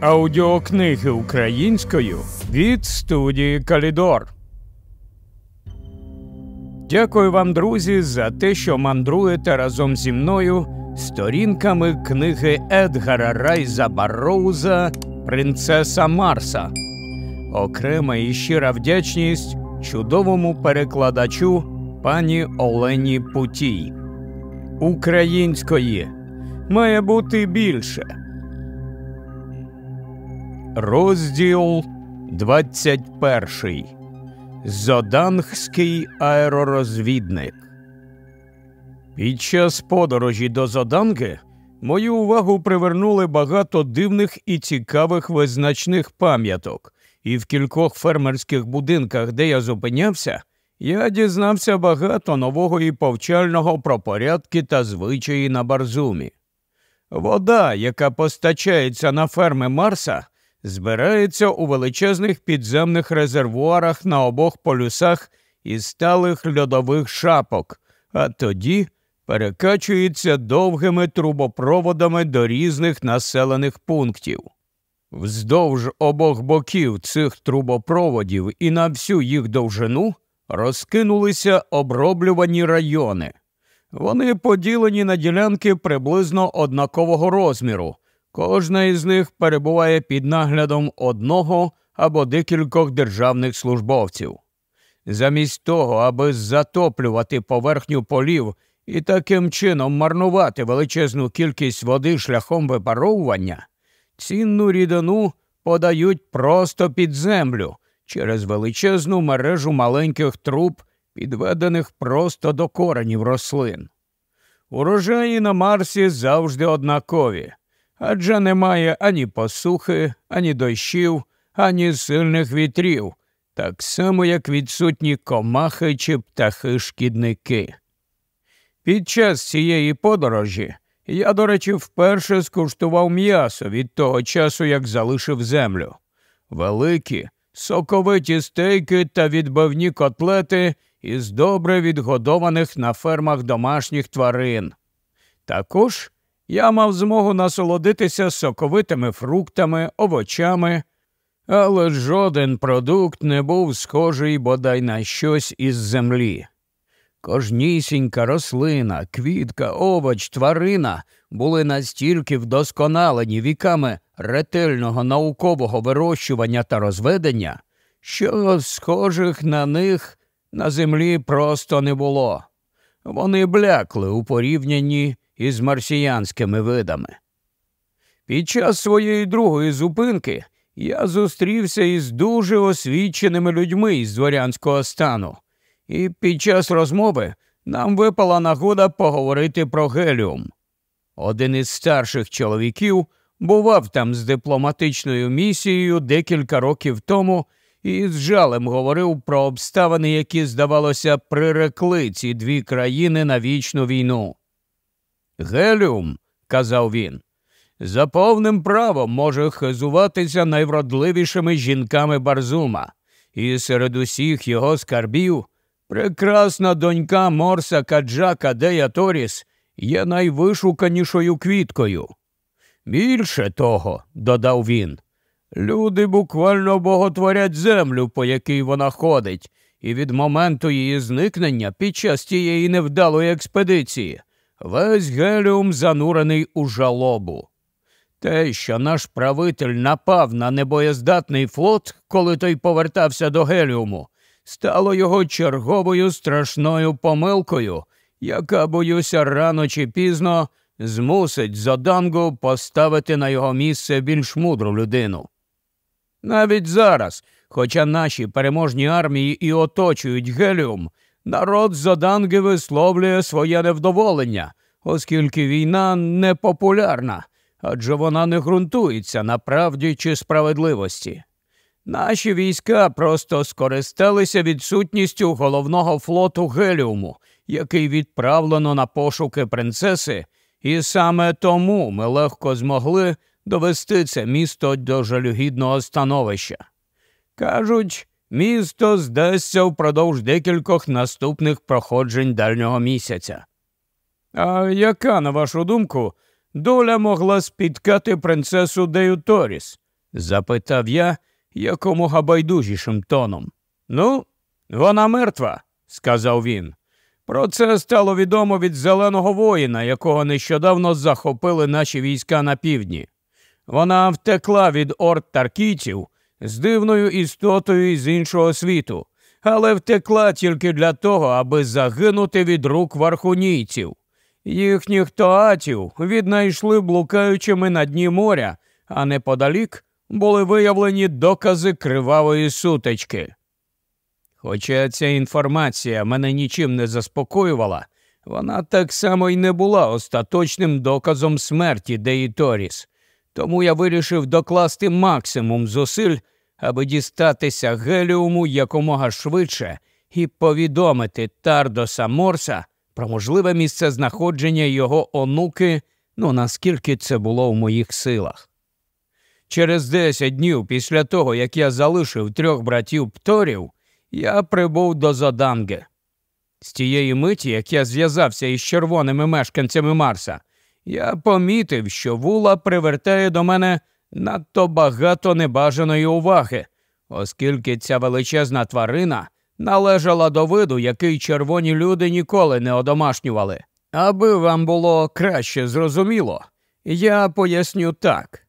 Аудіокниги українською від студії Калідор. Дякую вам, друзі, за те, що мандруєте разом зі мною сторінками книги Едгара Райза Барроуза Принцеса Марса. Окрема і щира вдячність чудовому перекладачу пані Олені Путій. Української має бути більше. Розділ 21. Зодангський аеророзвідник. Під час подорожі до Зоданги мою увагу привернули багато дивних і цікавих визначних пам'яток, і в кількох фермерських будинках, де я зупинявся, я дізнався багато нового і повчального про порядки та звичаї на Барзумі. Вода, яка постачається на ферми Марса, збирається у величезних підземних резервуарах на обох полюсах із сталих льодових шапок, а тоді перекачується довгими трубопроводами до різних населених пунктів. Вздовж обох боків цих трубопроводів і на всю їх довжину розкинулися оброблювані райони. Вони поділені на ділянки приблизно однакового розміру. Кожна із них перебуває під наглядом одного або декількох державних службовців. Замість того, аби затоплювати поверхню полів і таким чином марнувати величезну кількість води шляхом випаровування, цінну рідину подають просто під землю через величезну мережу маленьких труб, підведених просто до коренів рослин. Урожаї на Марсі завжди однакові, адже немає ані посухи, ані дощів, ані сильних вітрів, так само як відсутні комахи чи птахи шкідники. Під час цієї подорожі я, до речі, вперше скуштував м'ясо від того часу, як залишив землю. Великі, соковиті стейки та відбивні котлети із добре відгодованих на фермах домашніх тварин. Також я мав змогу насолодитися соковитими фруктами, овочами, але жоден продукт не був схожий бодай на щось із землі. Кожнісінька рослина, квітка, овоч, тварина були настільки вдосконалені віками ретельного наукового вирощування та розведення, що схожих на них на землі просто не було. Вони блякли у порівнянні із марсіянськими видами. Під час своєї другої зупинки я зустрівся із дуже освіченими людьми із дворянського стану, і під час розмови нам випала нагода поговорити про геліум. Один із старших чоловіків бував там з дипломатичною місією декілька років тому і з жалем говорив про обставини, які, здавалося, прирекли ці дві країни на вічну війну. Геліум, казав він, за повним правом може хизуватися найвродливішими жінками Барзума, і серед усіх його скарбів прекрасна донька Морса Каджака Дея Торіс є найвишуканішою квіткою. Більше того, додав він, люди буквально боготворять землю, по якій вона ходить, і від моменту її зникнення під час тієї невдалої експедиції весь геліум занурений у жалобу. Те, що наш правитель напав на небоєздатний флот, коли той повертався до геліуму, стало його черговою страшною помилкою, яка, боюся, рано чи пізно змусить Зодангу поставити на його місце більш мудру людину. Навіть зараз, хоча наші переможні армії і оточують геліум, народ Зоданги висловлює своє невдоволення, оскільки війна непопулярна, адже вона не ґрунтується на правді чи справедливості. Наші війська просто скористалися відсутністю головного флоту Геліуму, який відправлено на пошуки принцеси, і саме тому ми легко змогли довести це місто до жалюгідного становища. Кажуть, місто здасться впродовж декількох наступних проходжень дальнього місяця. А яка, на вашу думку, доля могла спіткати принцесу Дею Торіс? запитав я якомога байдужішим тоном. Ну, вона мертва, сказав він. Про це стало відомо від зеленого воїна, якого нещодавно захопили наші війська на півдні. Вона втекла від орд таркійців з дивною істотою з іншого світу, але втекла тільки для того, аби загинути від рук вархунійців. Їхніх тоатів віднайшли блукаючими на дні моря, а неподалік були виявлені докази кривавої сутички. Хоча ця інформація мене нічим не заспокоювала, вона так само й не була остаточним доказом смерті Деї Торіс, тому я вирішив докласти максимум зусиль, аби дістатися геліуму якомога швидше і повідомити Тардоса Морса про можливе місце знаходження його онуки, ну наскільки це було в моїх силах. Через десять днів після того, як я залишив трьох братів Пторів, я прибув до Зоданги. З тієї миті, як я зв'язався із червоними мешканцями Марса, я помітив, що вула привертає до мене надто багато небажаної уваги, оскільки ця величезна тварина належала до виду, який червоні люди ніколи не одомашнювали. Аби вам було краще зрозуміло, я поясню так.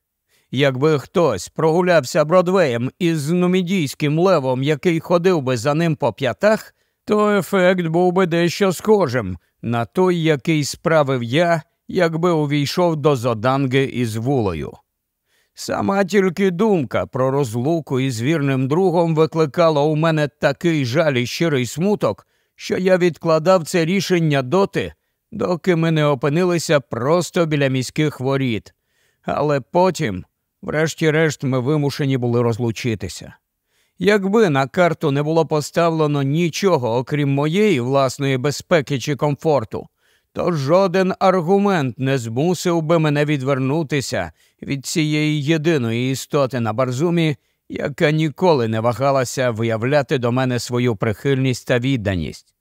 Якби хтось прогулявся Бродвеєм із нумідійським левом, який ходив би за ним по п'ятах, то ефект був би дещо схожим на той, який справив я, якби увійшов до зоданги із вулою. Сама тільки думка про розлуку із вірним другом викликала у мене такий жаль і щирий смуток, що я відкладав це рішення доти, доки ми не опинилися просто біля міських воріт. Але потім, врешті-решт, ми вимушені були розлучитися. Якби на карту не було поставлено нічого, окрім моєї власної безпеки чи комфорту, то жоден аргумент не змусив би мене відвернутися від цієї єдиної істоти на барзумі, яка ніколи не вагалася виявляти до мене свою прихильність та відданість.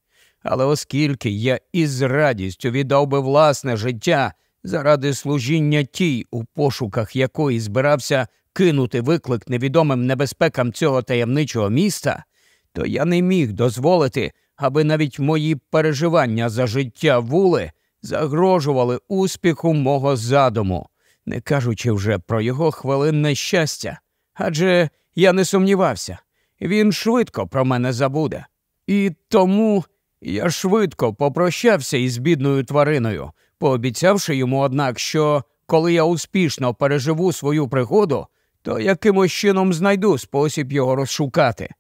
Але оскільки я із радістю віддав би власне життя заради служіння тій, у пошуках якої збирався кинути виклик невідомим небезпекам цього таємничого міста, то я не міг дозволити, аби навіть мої переживання за життя вули загрожували успіху мого задуму, не кажучи вже про його хвилинне щастя. Адже я не сумнівався, він швидко про мене забуде. І тому я швидко попрощався із бідною твариною, пообіцявши йому, однак, що коли я успішно переживу свою пригоду, то якимось чином знайду спосіб його розшукати.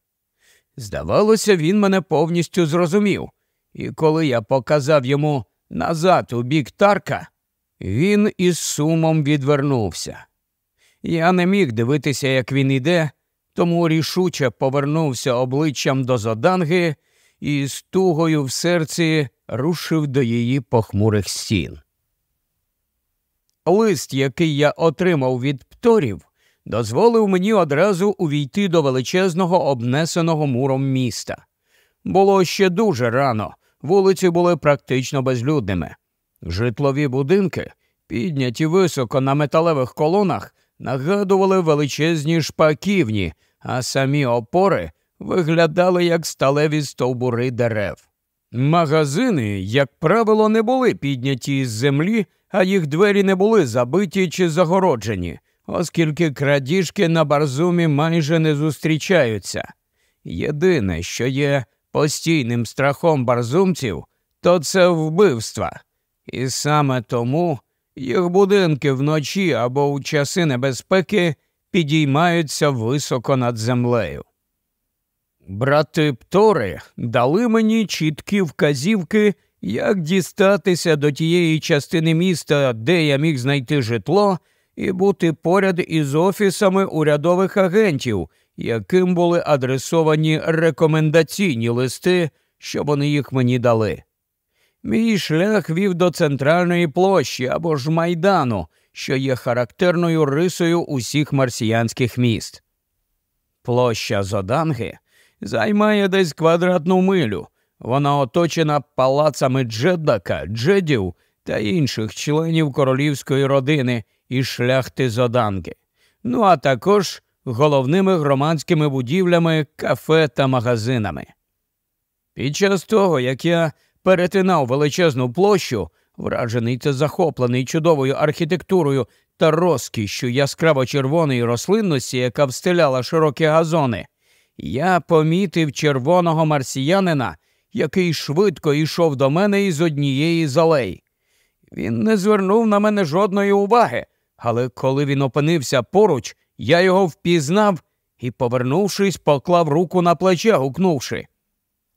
Здавалося, він мене повністю зрозумів, і коли я показав йому назад у бік Тарка, він із сумом відвернувся. Я не міг дивитися, як він іде, тому рішуче повернувся обличчям до Зоданги і з тугою в серці рушив до її похмурих стін. Лист, який я отримав від пторів, дозволив мені одразу увійти до величезного обнесеного муром міста. Було ще дуже рано, вулиці були практично безлюдними. Житлові будинки, підняті високо на металевих колонах, нагадували величезні шпаківні, а самі опори виглядали як сталеві стовбури дерев. Магазини, як правило, не були підняті з землі, а їх двері не були забиті чи загороджені, оскільки крадіжки на барзумі майже не зустрічаються. Єдине, що є постійним страхом барзумців, то це вбивства. І саме тому їх будинки вночі або у часи небезпеки підіймаються високо над землею. Брати Птори дали мені чіткі вказівки, як дістатися до тієї частини міста, де я міг знайти житло, і бути поряд із офісами урядових агентів, яким були адресовані рекомендаційні листи, щоб вони їх мені дали. Мій шлях вів до центральної площі або ж майдану, що є характерною рисою усіх марсіянських міст. Площа Зоданги займає десь квадратну милю. Вона оточена палацами Джеддака, Джедів та інших членів королівської родини і шляхти Зоданги. ну а також головними громадськими будівлями, кафе та магазинами. Під час того, як я перетинав величезну площу, вражений та захоплений чудовою архітектурою та розкішшю яскраво червоної рослинності, яка встиляла широкі газони, я помітив червоного марсіянина, який швидко йшов до мене із однієї з алей. Він не звернув на мене жодної уваги, але коли він опинився поруч, я його впізнав і, повернувшись, поклав руку на плече, гукнувши.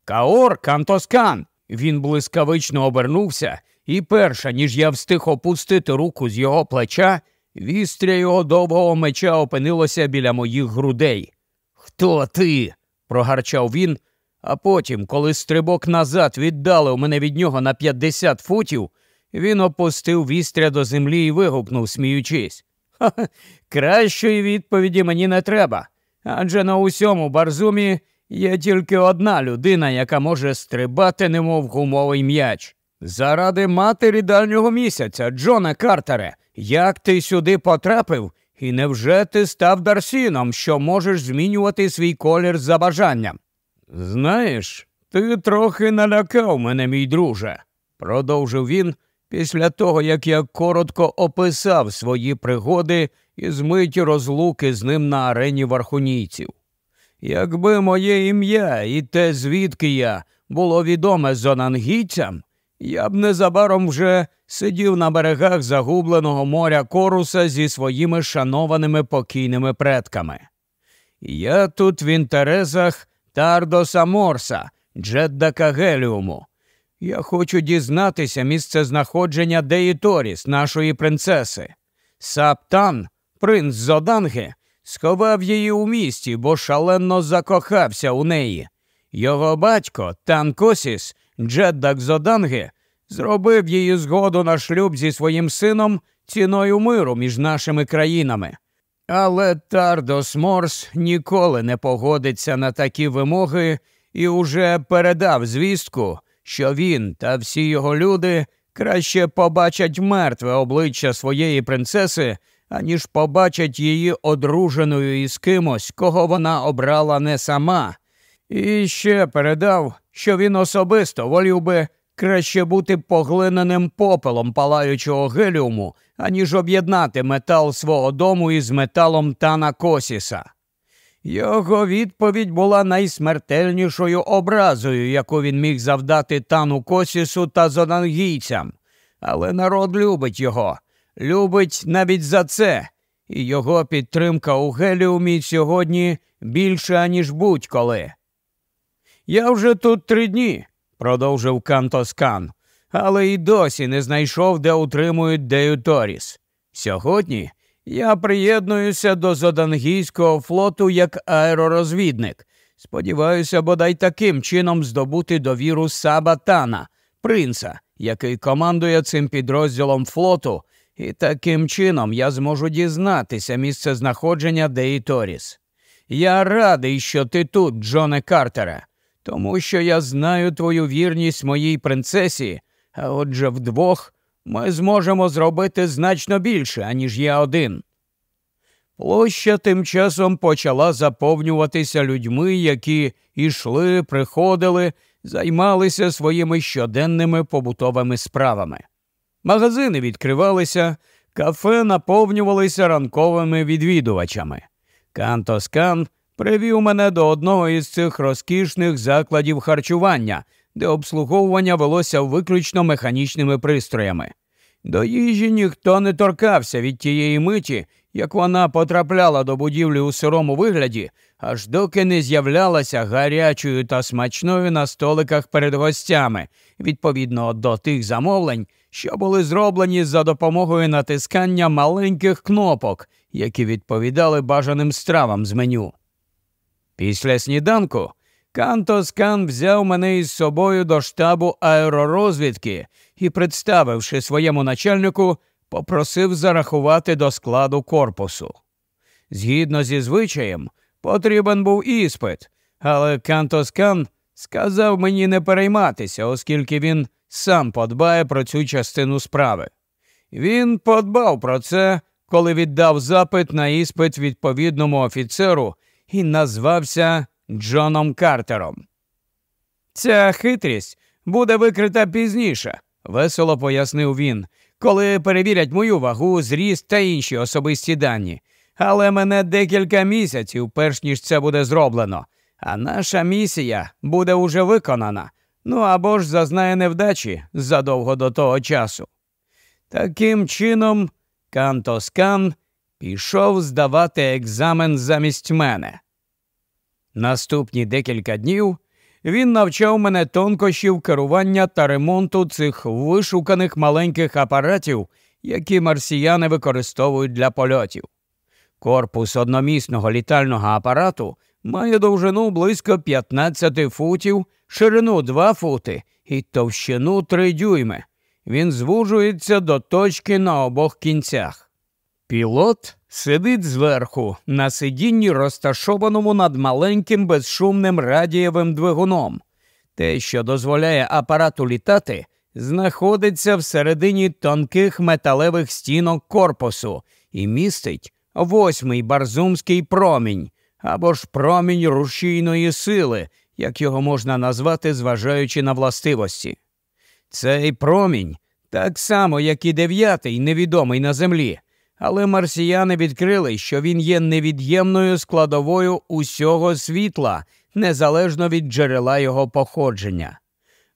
Каор, Кантоскан. Він блискавично обернувся, і перша, ніж я встиг опустити руку з його плеча, вістря його довгого меча опинилося біля моїх грудей. Хто ти? прогарчав він, а потім, коли стрибок назад віддалив мене від нього на 50 футів, він опустив вістря до землі і вигукнув, сміючись. Ха, -ха кращої відповіді мені не треба. Адже на усьому барзумі є тільки одна людина, яка може стрибати, немов гумовий м'яч. Заради матері дальнього місяця, Джона Картере, як ти сюди потрапив, і невже ти став Дарсіном, що можеш змінювати свій колір за бажанням? Знаєш, ти трохи налякав мене, мій друже, продовжив він після того, як я коротко описав свої пригоди і змиті розлуки з ним на арені вархунійців. Якби моє ім'я і те, звідки я було відоме зонангійцям, я б незабаром вже сидів на берегах загубленого моря Коруса зі своїми шанованими покійними предками. Я тут в інтересах Тардоса Морса, Джедда Кагеліуму. Я хочу дізнатися місце знаходження Деїторіс, нашої принцеси. Саптан, принц Зоданги, сховав її у місті, бо шалено закохався у неї. Його батько, Танкосіс, Джеддак Зоданги, зробив її згоду на шлюб зі своїм сином ціною миру між нашими країнами. Але Тардос Морс ніколи не погодиться на такі вимоги і уже передав звістку, що він та всі його люди краще побачать мертве обличчя своєї принцеси, аніж побачать її одруженою із кимось, кого вона обрала не сама. І ще передав, що він особисто волів би краще бути поглиненим попелом палаючого геліуму, аніж об'єднати метал свого дому із металом Тана Косіса. Його відповідь була найсмертельнішою образою, яку він міг завдати тану Косісу та зонангійцям. Але народ любить його, любить навіть за це, і його підтримка у Геліумі сьогодні більша, ніж будь-коли. Я вже тут три дні, продовжив Кантоскан, але й досі не знайшов, де утримують Деюторіс. Сьогодні я приєднуюся до Зодангійського флоту як аеророзвідник. Сподіваюся, бодай таким чином здобути довіру Сабатана, принца, який командує цим підрозділом флоту, і таким чином я зможу дізнатися місце знаходження Деїторіс. Я радий, що ти тут, Джоне Картере, тому що я знаю твою вірність моїй принцесі, а отже вдвох ми зможемо зробити значно більше, аніж я один. Площа тим часом почала заповнюватися людьми, які йшли, приходили, займалися своїми щоденними побутовими справами. Магазини відкривалися, кафе наповнювалися ранковими відвідувачами. Кантоскан привів мене до одного із цих розкішних закладів харчування, де обслуговування велося виключно механічними пристроями. До їжі ніхто не торкався від тієї миті, як вона потрапляла до будівлі у сирому вигляді, аж доки не з'являлася гарячою та смачною на столиках перед гостями, відповідно до тих замовлень, що були зроблені за допомогою натискання маленьких кнопок, які відповідали бажаним стравам з меню. Після сніданку Кантоскан взяв мене із собою до штабу аеророзвідки і, представивши своєму начальнику, попросив зарахувати до складу корпусу. Згідно зі звичаєм, потрібен був іспит, але Кантоскан сказав мені не перейматися, оскільки він сам подбає про цю частину справи. Він подбав про це, коли віддав запит на іспит відповідному офіцеру і назвався Джоном Картером. Ця хитрість буде викрита пізніше, весело пояснив він, коли перевірять мою вагу, зріст та інші особисті дані. Але мене декілька місяців, перш ніж це буде зроблено, а наша місія буде уже виконана, ну або ж зазнає невдачі задовго до того часу. Таким чином, Кантоскан пішов здавати екзамен замість мене. Наступні декілька днів він навчав мене тонкощів керування та ремонту цих вишуканих маленьких апаратів, які марсіяни використовують для польотів. Корпус одномісного літального апарату має довжину близько 15 футів, ширину 2 фути і товщину 3 дюйми. Він звужується до точки на обох кінцях. Пілот сидить зверху на сидінні, розташованому над маленьким безшумним радієвим двигуном. Те, що дозволяє апарату літати, знаходиться всередині тонких металевих стінок корпусу і містить восьмий барзумський промінь або ж промінь рушійної сили, як його можна назвати, зважаючи на властивості. Цей промінь, так само, як і дев'ятий, невідомий на землі, але марсіяни відкрили, що він є невід'ємною складовою усього світла, незалежно від джерела його походження.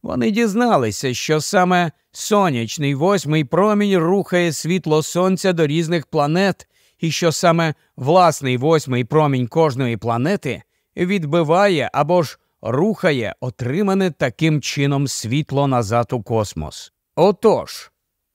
Вони дізналися, що саме сонячний восьмий промінь рухає світло сонця до різних планет, і що саме власний восьмий промінь кожної планети відбиває або ж рухає отримане таким чином світло назад у космос. Отож,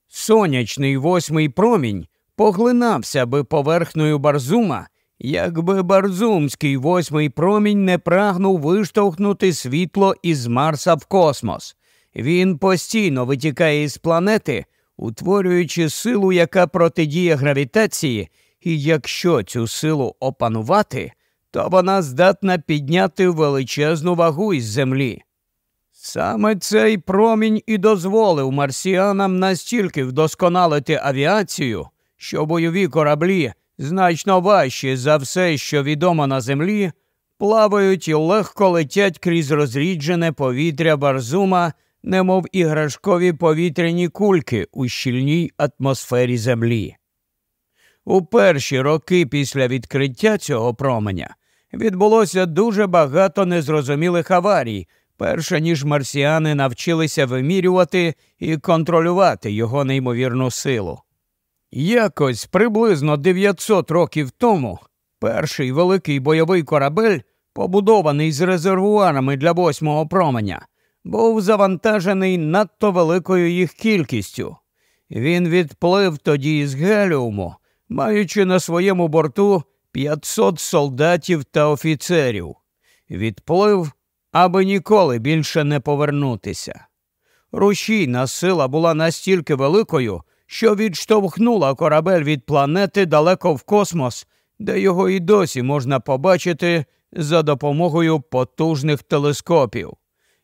сонячний восьмий промінь поглинався би поверхнею Барзума, якби Барзумський восьмий промінь не прагнув виштовхнути світло із Марса в космос. Він постійно витікає із планети, утворюючи силу, яка протидіє гравітації, і якщо цю силу опанувати, то вона здатна підняти величезну вагу із землі. Саме цей промінь і дозволив марсіанам настільки вдосконалити авіацію, що бойові кораблі, значно важчі за все, що відомо на землі, плавають і легко летять крізь розріджене повітря Барзума, немов іграшкові повітряні кульки у щільній атмосфері Землі. У перші роки після відкриття цього променя відбулося дуже багато незрозумілих аварій, перше ніж марсіани навчилися вимірювати і контролювати його неймовірну силу. Якось приблизно 900 років тому перший великий бойовий корабель, побудований з резервуарами для восьмого променя, був завантажений надто великою їх кількістю. Він відплив тоді із Геліуму, маючи на своєму борту 500 солдатів та офіцерів. Відплив, аби ніколи більше не повернутися. Рушійна сила була настільки великою, що відштовхнула корабель від планети далеко в космос, де його і досі можна побачити за допомогою потужних телескопів.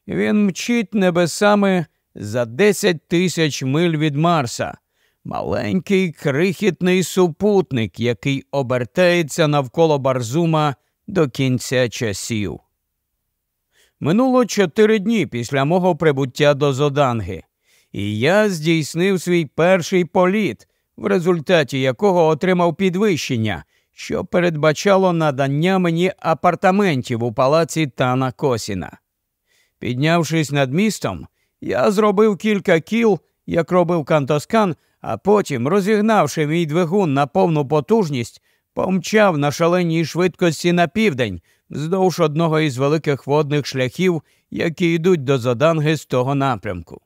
Він мчить небесами за 10 тисяч миль від Марса, маленький крихітний супутник, який обертається навколо Барзума до кінця часів. Минуло чотири дні після мого прибуття до Зоданги, і я здійснив свій перший політ, в результаті якого отримав підвищення, що передбачало надання мені апартаментів у палаці Тана Косіна. Піднявшись над містом, я зробив кілька кіл, як робив Кантоскан, а потім, розігнавши мій двигун на повну потужність, помчав на шаленій швидкості на південь, вздовж одного із великих водних шляхів, які йдуть до Заданги з того напрямку.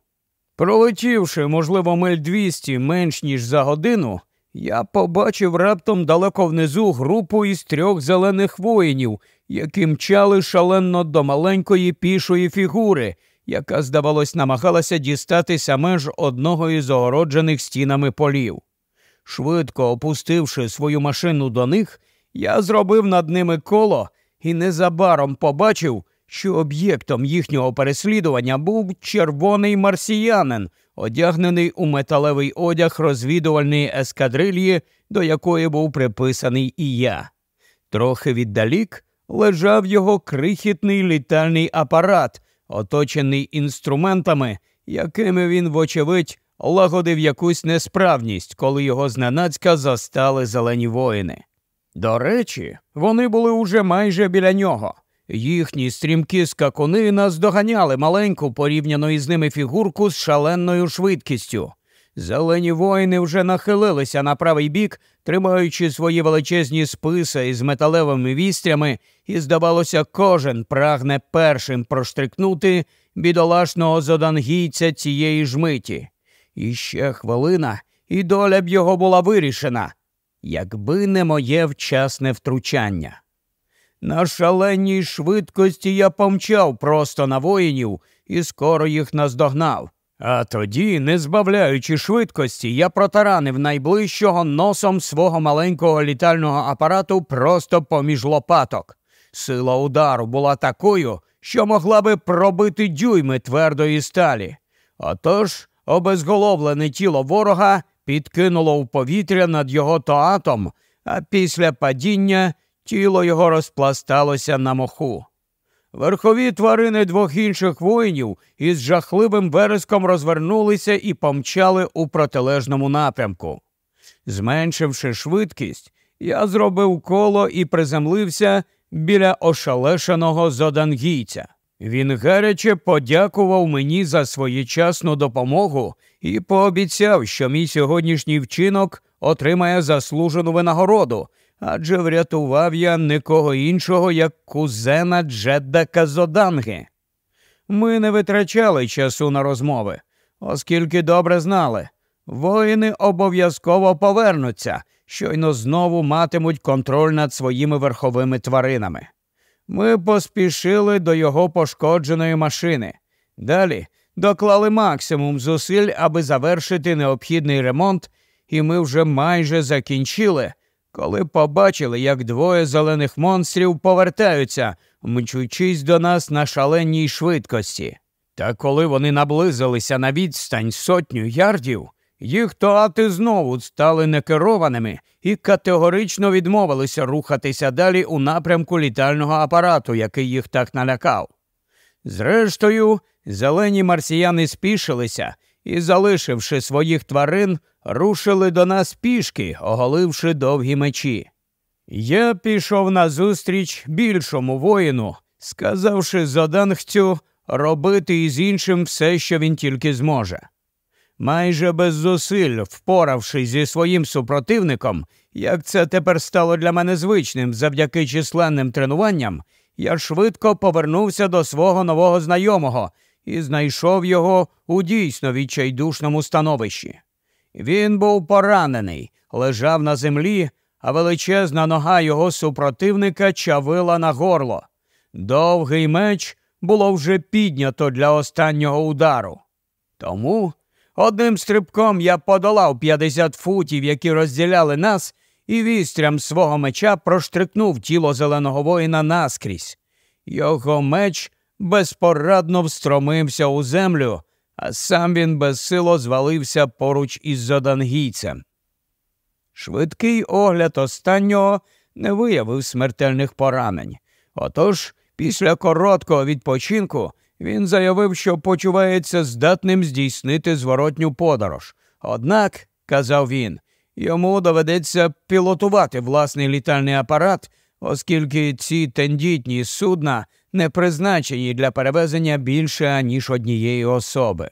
Пролетівши, можливо, миль 200 менш ніж за годину, я побачив раптом далеко внизу групу із трьох зелених воїнів, які мчали шалено до маленької пішої фігури, яка, здавалось, намагалася дістатися меж одного із огороджених стінами полів. Швидко опустивши свою машину до них, я зробив над ними коло і незабаром побачив, що об'єктом їхнього переслідування був червоний марсіянин одягнений у металевий одяг розвідувальної ескадрильї, до якої був приписаний і я. Трохи віддалік лежав його крихітний літальний апарат, оточений інструментами, якими він, вочевидь, лагодив якусь несправність, коли його зненацька застали зелені воїни. До речі, вони були уже майже біля нього. Їхні стрімкі скакуни наздоганяли маленьку порівняно із ними фігурку з шаленою швидкістю. Зелені воїни вже нахилилися на правий бік, тримаючи свої величезні списи із металевими вістрями, і, здавалося, кожен прагне першим проштрикнути бідолашного зодангійця цієї ж миті. І ще хвилина, і доля б його була вирішена, якби не моє вчасне втручання. На шаленій швидкості я помчав просто на воїнів і скоро їх наздогнав. А тоді, не збавляючи швидкості, я протаранив найближчого носом свого маленького літального апарату просто поміж лопаток. Сила удару була такою, що могла би пробити дюйми твердої сталі. Отож, обезголовлене тіло ворога підкинуло в повітря над його тоатом, а після падіння тіло його розпласталося на моху. Верхові тварини двох інших воїнів із жахливим вереском розвернулися і помчали у протилежному напрямку. Зменшивши швидкість, я зробив коло і приземлився біля ошалешеного зодангійця. Він гаряче подякував мені за своєчасну допомогу і пообіцяв, що мій сьогоднішній вчинок отримає заслужену винагороду, адже врятував я нікого іншого, як кузена Джедда Казоданги. Ми не витрачали часу на розмови, оскільки добре знали, воїни обов'язково повернуться, щойно знову матимуть контроль над своїми верховими тваринами. Ми поспішили до його пошкодженої машини. Далі доклали максимум зусиль, аби завершити необхідний ремонт, і ми вже майже закінчили, коли побачили, як двоє зелених монстрів повертаються, мчучись до нас на шаленій швидкості. Та коли вони наблизилися на відстань сотню ярдів, їх тоати знову стали некерованими і категорично відмовилися рухатися далі у напрямку літального апарату, який їх так налякав. Зрештою, зелені марсіяни спішилися і, залишивши своїх тварин, рушили до нас пішки, оголивши довгі мечі. Я пішов назустріч більшому воїну, сказавши зодангцю робити із іншим все, що він тільки зможе. Майже без зусиль, впоравшись зі своїм супротивником, як це тепер стало для мене звичним завдяки численним тренуванням, я швидко повернувся до свого нового знайомого і знайшов його у дійсно відчайдушному становищі. Він був поранений, лежав на землі, а величезна нога його супротивника чавила на горло. Довгий меч було вже піднято для останнього удару. Тому одним стрибком я подолав 50 футів, які розділяли нас, і вістрям свого меча проштрикнув тіло зеленого воїна наскрізь. Його меч безпорадно встромився у землю, а сам він безсило звалився поруч із зодангійцем. Швидкий огляд останнього не виявив смертельних поранень. Отож, після короткого відпочинку він заявив, що почувається здатним здійснити зворотню подорож. Однак, казав він, йому доведеться пілотувати власний літальний апарат, оскільки ці тендітні судна не призначені для перевезення більше ніж однієї особи.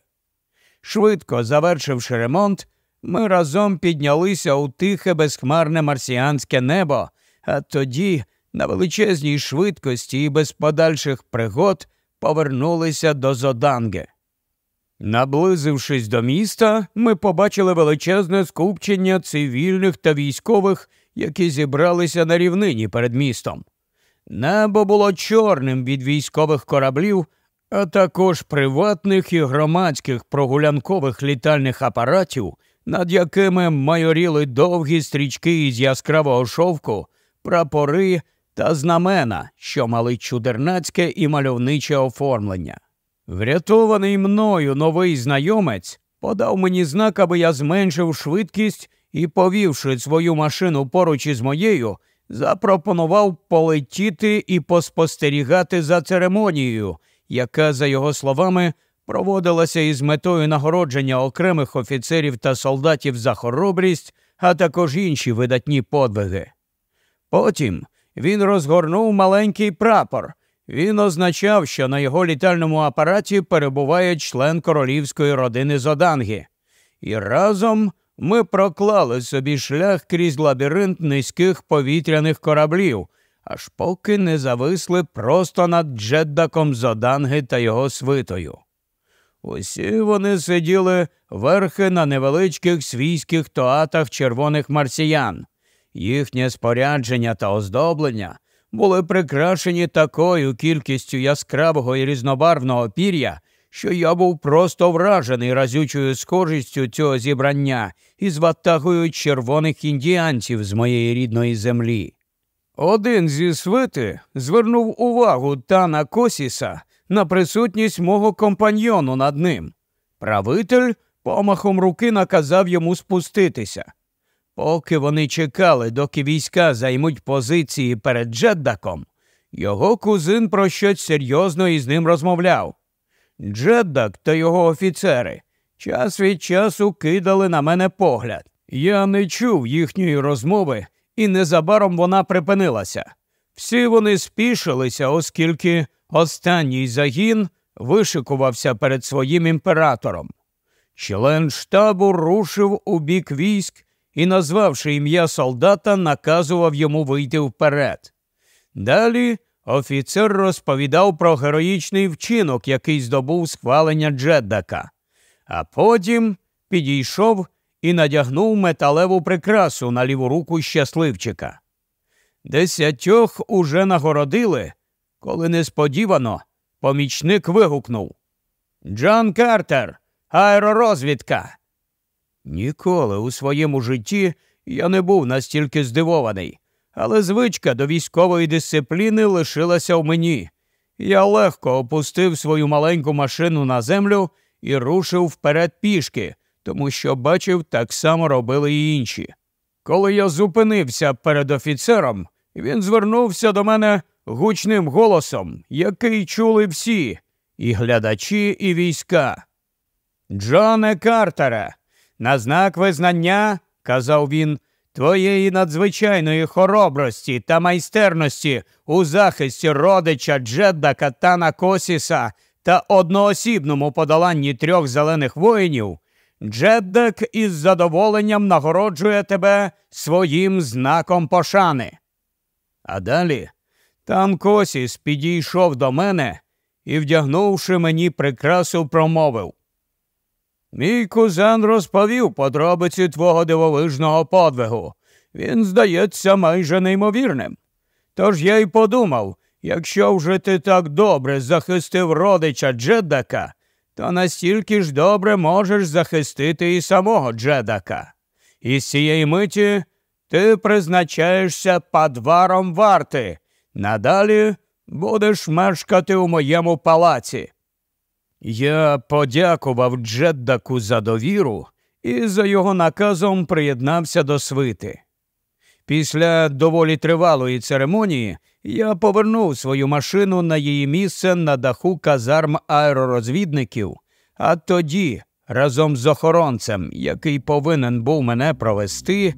Швидко завершивши ремонт, ми разом піднялися у тихе безхмарне марсіанське небо, а тоді на величезній швидкості і без подальших пригод повернулися до Зоданги. Наблизившись до міста, ми побачили величезне скупчення цивільних та військових, які зібралися на рівнині перед містом. Небо було чорним від військових кораблів, а також приватних і громадських прогулянкових літальних апаратів, над якими майоріли довгі стрічки із яскравого шовку, прапори та знамена, що мали чудернацьке і мальовниче оформлення. Врятований мною новий знайомець подав мені знак, аби я зменшив швидкість і, повівши свою машину поруч із моєю, запропонував полетіти і поспостерігати за церемонією, яка, за його словами, проводилася із метою нагородження окремих офіцерів та солдатів за хоробрість, а також інші видатні подвиги. Потім він розгорнув маленький прапор. Він означав, що на його літальному апараті перебуває член королівської родини Зоданги. І разом ми проклали собі шлях крізь лабіринт низьких повітряних кораблів, аж поки не зависли просто над Джеддаком Зоданги та його свитою. Усі вони сиділи верхи на невеличких свійських тоатах червоних марсіян. Їхнє спорядження та оздоблення були прикрашені такою кількістю яскравого і різнобарвного пір'я, що я був просто вражений разючою схожістю цього зібрання із ватагою червоних індіанців з моєї рідної землі. Один зі свити звернув увагу Тана Косіса на присутність мого компаньйону над ним. Правитель помахом руки наказав йому спуститися. Поки вони чекали, доки війська займуть позиції перед Джеддаком, його кузин про щось серйозно із ним розмовляв. Джеддак та його офіцери час від часу кидали на мене погляд. Я не чув їхньої розмови, і незабаром вона припинилася. Всі вони спішилися, оскільки останній загін вишикувався перед своїм імператором. Член штабу рушив у бік військ і, назвавши ім'я солдата, наказував йому вийти вперед. Далі офіцер розповідав про героїчний вчинок, який здобув схвалення Джеддака, а потім підійшов і надягнув металеву прикрасу на ліву руку щасливчика. Десятьох уже нагородили, коли несподівано помічник вигукнув Джон Картер, аеророзвідка. Ніколи у своєму житті я не був настільки здивований, але звичка до військової дисципліни лишилася в мені. Я легко опустив свою маленьку машину на землю і рушив вперед пішки, тому що бачив, так само робили й інші. Коли я зупинився перед офіцером, він звернувся до мене гучним голосом, який чули всі, і глядачі, і війська. Джоне Картере, на знак визнання, казав він, твоєї надзвичайної хоробрості та майстерності у захисті родича Джедда Катана Косіса та одноосібному подоланні трьох зелених воїнів, Джеддак із задоволенням нагороджує тебе своїм знаком пошани. А далі там Косіс підійшов до мене і, вдягнувши мені прикрасу, промовив Мій кузен розповів подробиці твого дивовижного подвигу. Він здається майже неймовірним. Тож я й подумав, якщо вже ти так добре захистив родича Джедака, то настільки ж добре можеш захистити і самого Джедака. І з цієї миті ти призначаєшся падваром варти. Надалі будеш мешкати у моєму палаці. Я подякував Джеддаку за довіру і за його наказом приєднався до свити. Після доволі тривалої церемонії я повернув свою машину на її місце на даху казарм аеророзвідників, а тоді, разом з охоронцем, який повинен був мене провести,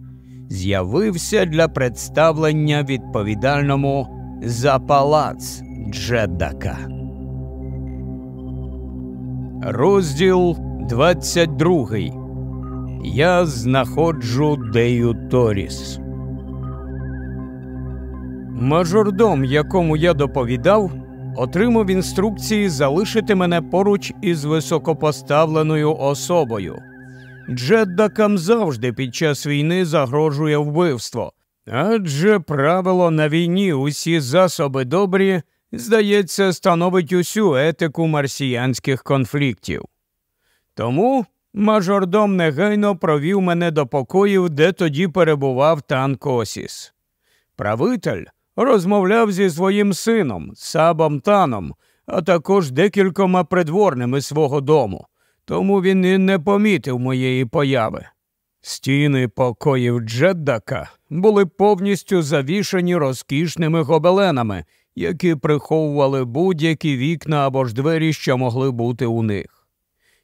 з'явився для представлення відповідальному за палац Джеддака. Розділ 22. Я знаходжу Дею Торіс. Мажордом, якому я доповідав, отримав інструкції залишити мене поруч із високопоставленою особою. Джеддакам завжди під час війни загрожує вбивство, адже правило на війні усі засоби добрі здається, становить усю етику марсіянських конфліктів. Тому мажордом негайно провів мене до покоїв, де тоді перебував Тан Косіс. Правитель розмовляв зі своїм сином, сабом таном, а також декількома придворними свого дому. тому він і не помітив моєї появи. Стіни покоїв Джеддака були повністю завішані розкішними гобеленами, які приховували будь-які вікна або ж двері, що могли бути у них.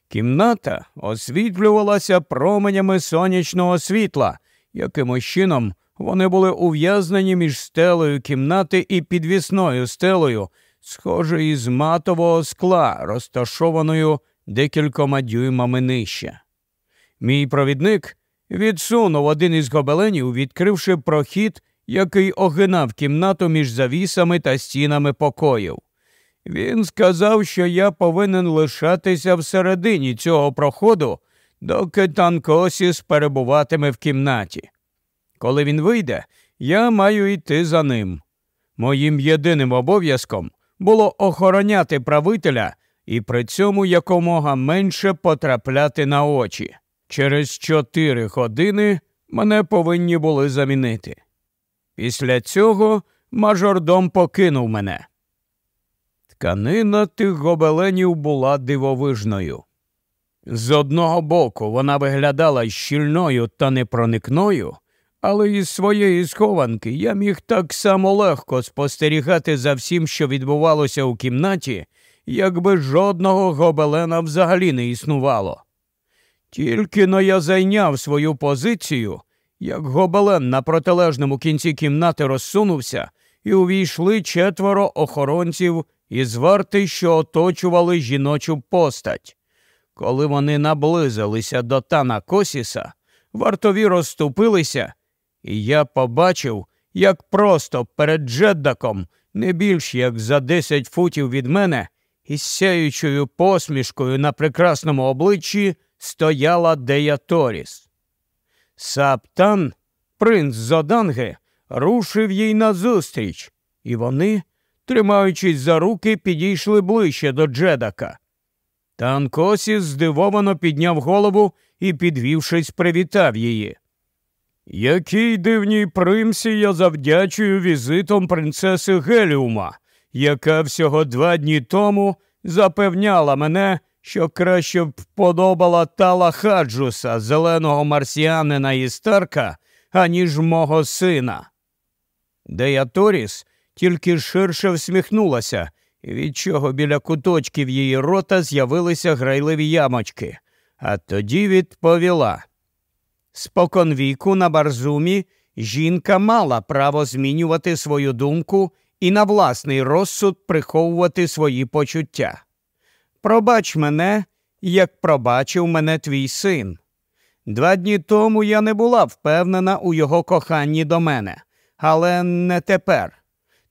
Кімната освітлювалася променями сонячного світла, якимось чином вони були ув'язнені між стелею кімнати і підвісною стелею, схожою із матового скла, розташованою декількома дюймами нижче. Мій провідник відсунув один із гобеленів, відкривши прохід, який огинав кімнату між завісами та стінами покоїв. Він сказав, що я повинен лишатися всередині цього проходу, доки Танкосіс перебуватиме в кімнаті. Коли він вийде, я маю йти за ним. Моїм єдиним обов'язком було охороняти правителя і при цьому якомога менше потрапляти на очі. Через чотири години мене повинні були замінити. Після цього мажордом покинув мене. Тканина тих гобеленів була дивовижною. З одного боку вона виглядала щільною та непроникною, але із своєї схованки я міг так само легко спостерігати за всім, що відбувалося у кімнаті, якби жодного гобелена взагалі не існувало. Тільки но я зайняв свою позицію, як гобелен на протилежному кінці кімнати розсунувся, і увійшли четверо охоронців із варти, що оточували жіночу постать. Коли вони наблизилися до тана Косіса, вартові розступилися, і я побачив, як просто перед Джеддаком, не більш як за десять футів від мене, із сяючою посмішкою на прекрасному обличчі стояла Дея Торіс. Саптан, принц Зоданги, рушив їй назустріч, і вони, тримаючись за руки, підійшли ближче до Джедака. Танкосіс здивовано підняв голову і, підвівшись, привітав її. Якій дивній примсі я завдячую візитом принцеси Геліума, яка всього два дні тому запевняла мене, що краще б подобала Тала Хаджуса, зеленого марсіанина і Старка, аніж мого сина. Дея Торіс тільки ширше всміхнулася, від чого біля куточків її рота з'явилися грайливі ямочки, а тоді відповіла. Споконвіку на Барзумі жінка мала право змінювати свою думку і на власний розсуд приховувати свої почуття. Пробач мене, як пробачив мене твій син. Два дні тому я не була впевнена у його коханні до мене, але не тепер.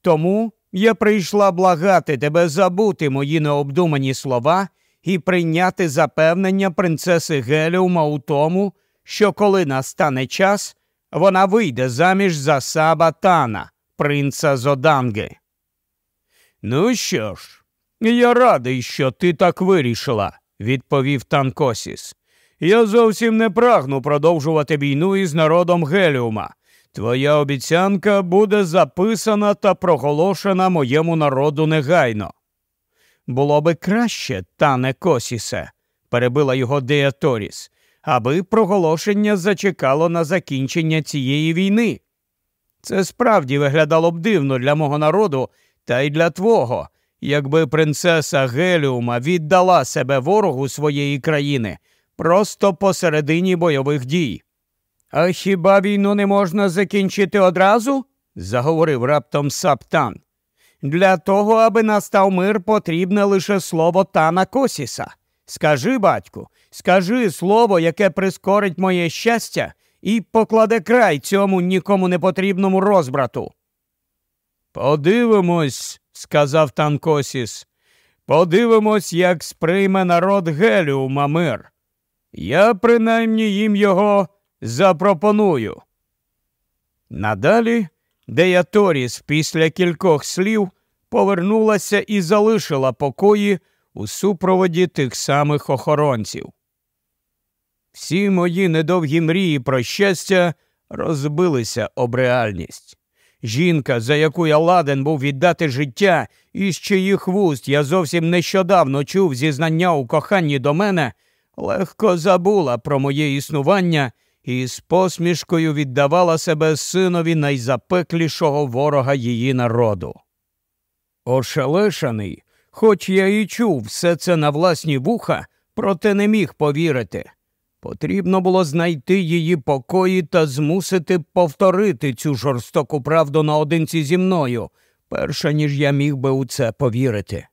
Тому я прийшла благати тебе забути мої необдумані слова і прийняти запевнення принцеси Геліума у тому, що коли настане час, вона вийде заміж за Саба Тана, принца Зоданги. Ну що ж, я радий, що ти так вирішила, відповів Танкосіс. Я зовсім не прагну продовжувати війну із народом Геліума. Твоя обіцянка буде записана та проголошена моєму народу негайно. Було би краще, тане Косісе, перебила його Деаторіс, аби проголошення зачекало на закінчення цієї війни. Це справді виглядало б дивно для мого народу та й для твого, якби принцеса Геліума віддала себе ворогу своєї країни просто посередині бойових дій. А хіба війну не можна закінчити одразу? заговорив раптом Саптан. Для того, аби настав мир, потрібне лише слово Тана Косіса. Скажи, батьку, скажи слово, яке прискорить моє щастя, і покладе край цьому нікому не потрібному розбрату. Подивимось, сказав Танкосіс. Подивимось, як сприйме народ Геліума мир. Я принаймні їм його запропоную. Надалі Деяторіс після кількох слів повернулася і залишила покої у супроводі тих самих охоронців. Всі мої недовгі мрії про щастя розбилися об реальність. Жінка, за яку я ладен був віддати життя, і з чиїх вуст я зовсім нещодавно чув зізнання у коханні до мене, легко забула про моє існування і з посмішкою віддавала себе синові найзапеклішого ворога її народу. Ошелешаний, хоч я і чув все це на власні вуха, проте не міг повірити. Потрібно було знайти її покої та змусити повторити цю жорстоку правду наодинці зі мною, перша ніж я міг би у це повірити.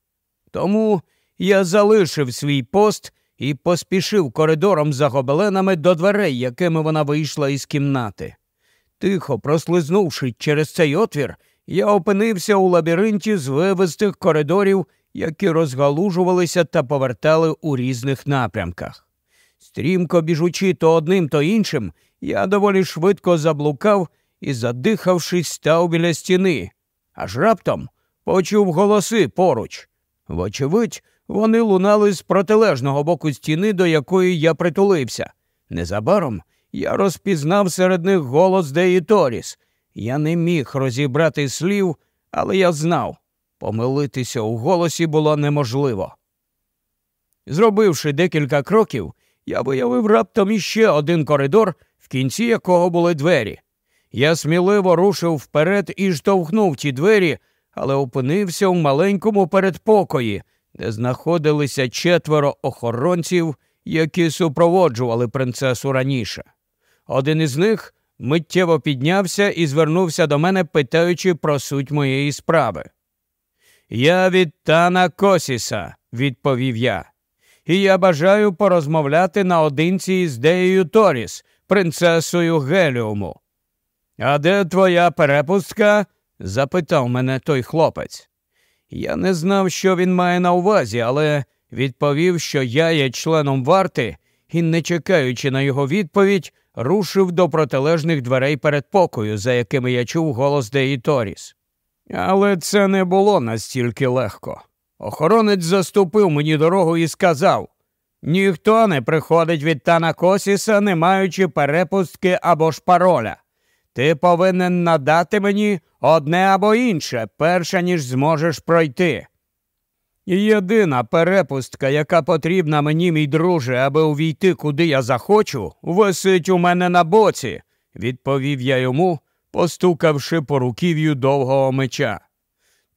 Тому я залишив свій пост і поспішив коридором за гобеленами до дверей, якими вона вийшла із кімнати. Тихо прослизнувши через цей отвір, я опинився у лабіринті з вивистих коридорів, які розгалужувалися та повертали у різних напрямках. Стрімко біжучи то одним, то іншим, я доволі швидко заблукав і, задихавшись, став біля стіни, аж раптом почув голоси поруч. Вочевидь, вони лунали з протилежного боку стіни, до якої я притулився. Незабаром я розпізнав серед них голос Деї Торіс. Я не міг розібрати слів, але я знав, помилитися у голосі було неможливо. Зробивши декілька кроків, я виявив раптом іще один коридор, в кінці якого були двері. Я сміливо рушив вперед і штовхнув ті двері, але опинився в маленькому передпокої, де знаходилися четверо охоронців, які супроводжували принцесу раніше. Один із них миттєво піднявся і звернувся до мене, питаючи про суть моєї справи. Я від Тана Косіса, відповів я, і я бажаю порозмовляти наодинці з Деєю Торіс, принцесою Геліуму. А де твоя перепустка? запитав мене той хлопець. Я не знав, що він має на увазі, але відповів, що я є членом варти і, не чекаючи на його відповідь, рушив до протилежних дверей передпокою, за якими я чув голос Деї Торіс. Але це не було настільки легко. Охоронець заступив мені дорогу і сказав ніхто не приходить від Тана Косіса, не маючи перепустки або ж пароля. Ти повинен надати мені одне або інше, перше ніж зможеш пройти. Єдина перепустка, яка потрібна мені, мій друже, аби увійти, куди я захочу, висить у мене на боці, відповів я йому, постукавши по руків'ю довгого меча.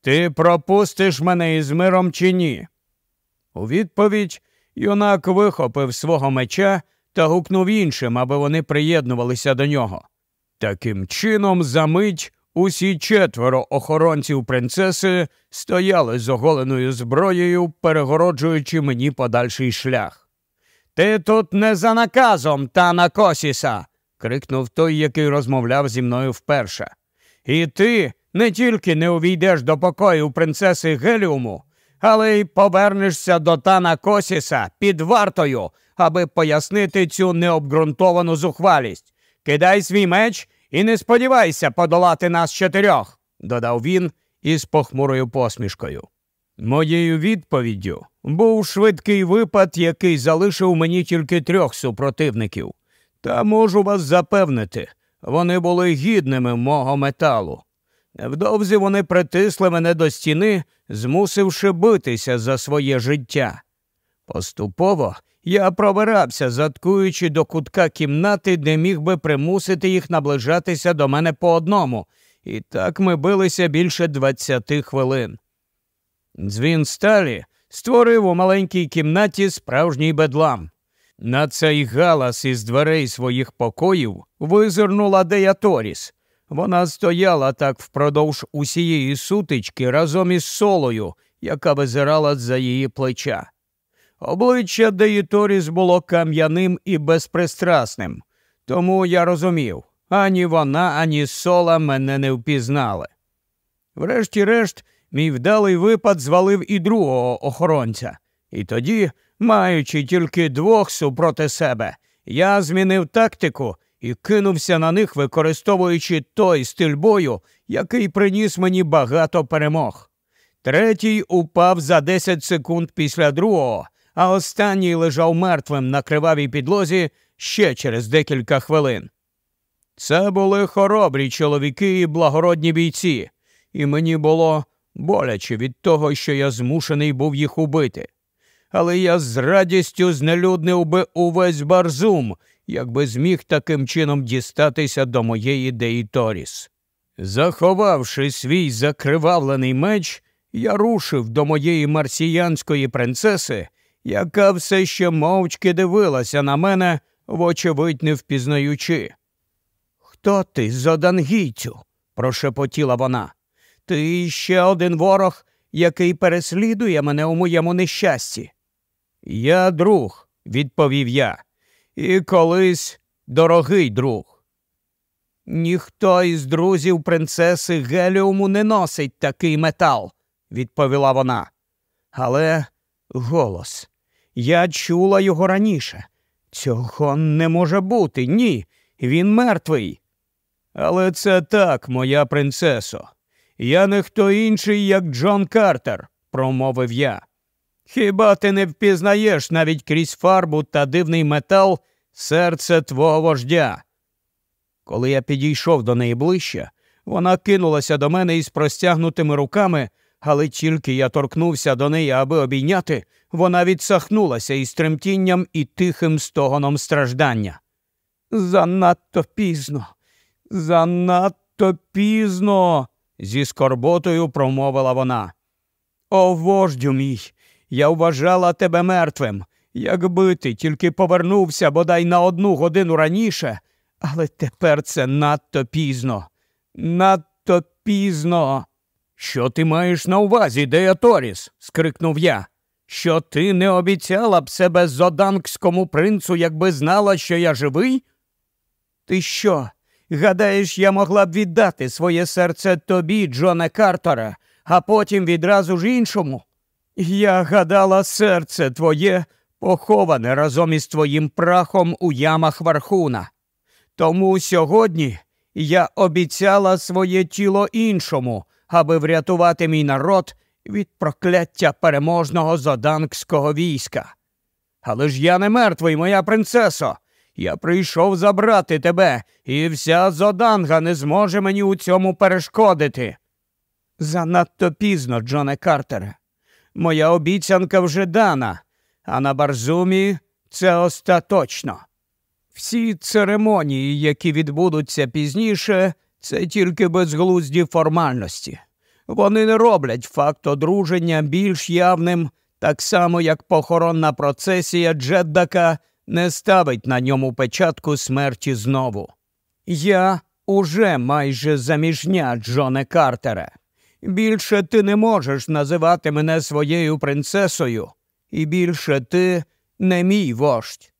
Ти пропустиш мене із миром чи ні? У відповідь юнак вихопив свого меча та гукнув іншим, аби вони приєднувалися до нього. Таким чином, за мить усі четверо охоронців принцеси стояли з оголеною зброєю, перегороджуючи мені подальший шлях. Ти тут не за наказом, Тана Косіса. крикнув той, який розмовляв зі мною вперше. І ти не тільки не увійдеш до покою принцеси Геліуму, але й повернешся до Тана Косіса під вартою, аби пояснити цю необґрунтовану зухвалість. Кидай свій меч і не сподівайся подолати нас чотирьох, додав він із похмурою посмішкою. Моєю відповіддю був швидкий випад, який залишив мені тільки трьох супротивників. Та можу вас запевнити, вони були гідними мого металу. Невдовзі вони притисли мене до стіни, змусивши битися за своє життя. Поступово я пробирався, заткуючи до кутка кімнати, де міг би примусити їх наближатися до мене по одному, і так ми билися більше двадцяти хвилин. Дзвін сталі створив у маленькій кімнаті справжній бедлам. На цей галас із дверей своїх покоїв визирнула Дея Торіс. Вона стояла так впродовж усієї сутички разом із солою, яка визирала за її плеча. Обличчя Деїторіс було кам'яним і безпристрасним, тому я розумів, ані вона, ані сола мене не впізнали. Врешті-решт, мій вдалий випад звалив і другого охоронця, і тоді, маючи тільки двох супроти себе, я змінив тактику і кинувся на них, використовуючи той стиль бою, який приніс мені багато перемог. Третій упав за 10 секунд після другого а останній лежав мертвим на кривавій підлозі ще через декілька хвилин. Це були хоробрі чоловіки і благородні бійці, і мені було боляче від того, що я змушений був їх убити. але я з радістю знелюднив би увесь барзум, якби зміг таким чином дістатися до моєї Деїторіс. Заховавши свій закривавлений меч, я рушив до моєї марсіянської принцеси, яка все ще мовчки дивилася на мене, вочевидь не впізнаючи. Хто ти, зодангійцю? прошепотіла вона. Ти ще один ворог, який переслідує мене у моєму нещасті. Я друг, відповів я, і колись дорогий друг. Ніхто із друзів принцеси Геліуму не носить такий метал, відповіла вона. Але голос. Я чула його раніше. Цього не може бути, ні. Він мертвий. Але це так, моя принцесо. Я не хто інший, як Джон Картер, промовив я. Хіба ти не впізнаєш навіть крізь фарбу та дивний метал серце твого вождя? Коли я підійшов до неї ближче, вона кинулася до мене із простягнутими руками, але тільки я торкнувся до неї, аби обійняти, вона відсахнулася із тремтінням і тихим стогоном страждання. Занадто пізно, занадто пізно, зі скорботою промовила вона. О, вождю мій, я вважала тебе мертвим. Якби ти тільки повернувся бодай на одну годину раніше, але тепер це надто пізно, надто пізно. Що ти маєш на увазі, Дея Торіс? скрикнув я. Що ти не обіцяла б себе зоданкському принцу, якби знала, що я живий? Ти що? Гадаєш, я могла б віддати своє серце тобі, Джоне Картера, а потім відразу ж іншому? Я гадала, серце твоє поховане разом із твоїм прахом у ямах Вархуна. Тому сьогодні я обіцяла своє тіло іншому, аби врятувати мій народ від прокляття переможного зоданкського війська. Але ж я не мертвий, моя принцесо. Я прийшов забрати тебе, і вся зоданга не зможе мені у цьому перешкодити. Занадто пізно, Джоне Картере. Моя обіцянка вже дана, а на Барзумі це остаточно. Всі церемонії, які відбудуться пізніше, це тільки безглузді формальності. Вони не роблять факт одруження більш явним, так само як похоронна процесія Джеддака не ставить на ньому печатку смерті знову. Я уже майже заміжня, Джоне Картере. Більше ти не можеш називати мене своєю принцесою, і більше ти не мій вождь.